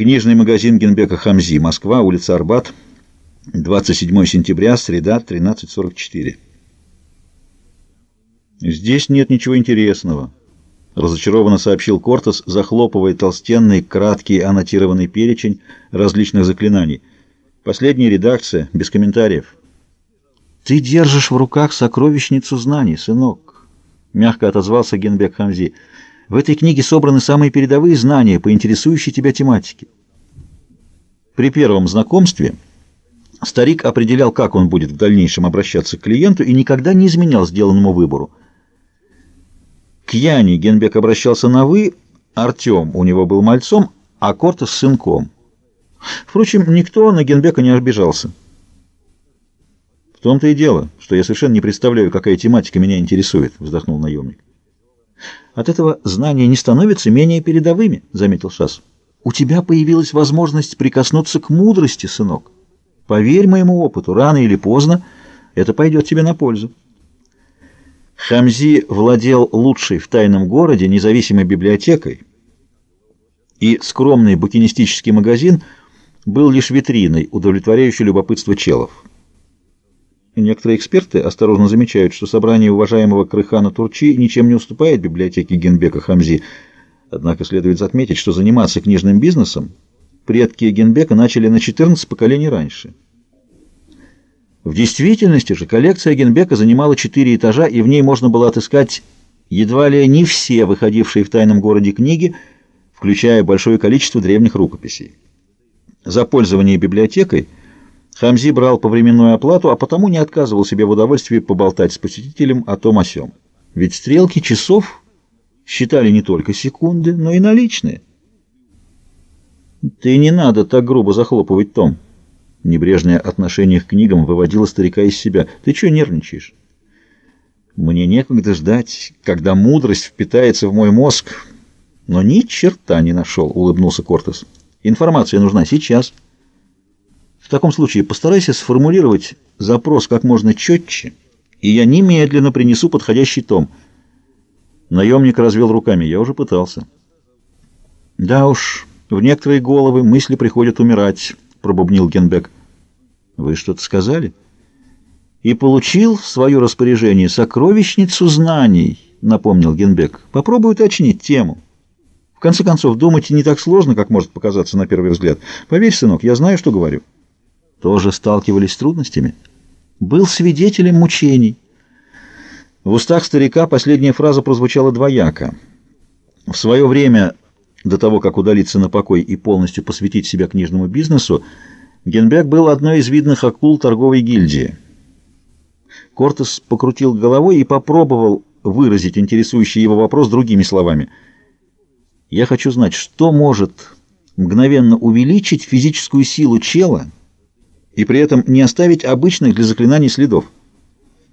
Книжный магазин Генбека Хамзи, Москва, улица Арбат, 27 сентября, среда, 13.44. «Здесь нет ничего интересного», — разочарованно сообщил Кортес, захлопывая толстенный, краткий, аннотированный перечень различных заклинаний. «Последняя редакция, без комментариев». «Ты держишь в руках сокровищницу знаний, сынок», — мягко отозвался Генбек Хамзи. В этой книге собраны самые передовые знания по интересующей тебя тематике. При первом знакомстве старик определял, как он будет в дальнейшем обращаться к клиенту и никогда не изменял сделанному выбору. К Яне Генбек обращался на «вы», Артем у него был мальцом, а Кортес — сынком. Впрочем, никто на Генбека не обижался. «В том-то и дело, что я совершенно не представляю, какая тематика меня интересует», — вздохнул наемник. От этого знания не становятся менее передовыми, — заметил Шас. У тебя появилась возможность прикоснуться к мудрости, сынок. Поверь моему опыту, рано или поздно это пойдет тебе на пользу. Хамзи владел лучшей в тайном городе независимой библиотекой, и скромный букинистический магазин был лишь витриной, удовлетворяющей любопытство челов. Некоторые эксперты осторожно замечают, что собрание уважаемого Крыхана Турчи ничем не уступает библиотеке Генбека Хамзи. Однако следует отметить, что заниматься книжным бизнесом предки Генбека начали на 14 поколений раньше. В действительности же коллекция Генбека занимала четыре этажа, и в ней можно было отыскать едва ли не все выходившие в тайном городе книги, включая большое количество древних рукописей. За пользование библиотекой – Хамзи брал повременную оплату, а потому не отказывал себе в удовольствии поболтать с посетителем о том о сём. Ведь стрелки часов считали не только секунды, но и наличные. «Ты не надо так грубо захлопывать том». Небрежное отношение к книгам выводило старика из себя. «Ты чего нервничаешь?» «Мне некогда ждать, когда мудрость впитается в мой мозг». «Но ни черта не нашел», — улыбнулся Кортес. «Информация нужна сейчас». В таком случае постарайся сформулировать запрос как можно четче, и я немедленно принесу подходящий том. Наемник развел руками. Я уже пытался. Да уж, в некоторые головы мысли приходят умирать, пробубнил Генбек. Вы что-то сказали? И получил в свое распоряжение сокровищницу знаний, напомнил Генбек. Попробуй уточнить тему. В конце концов, думать не так сложно, как может показаться на первый взгляд. Поверь, сынок, я знаю, что говорю тоже сталкивались с трудностями? Был свидетелем мучений. В устах старика последняя фраза прозвучала двояко. В свое время, до того, как удалиться на покой и полностью посвятить себя книжному бизнесу, Генбек был одной из видных акул торговой гильдии. Кортес покрутил головой и попробовал выразить интересующий его вопрос другими словами. «Я хочу знать, что может мгновенно увеличить физическую силу чела?» И при этом не оставить обычных для заклинаний следов.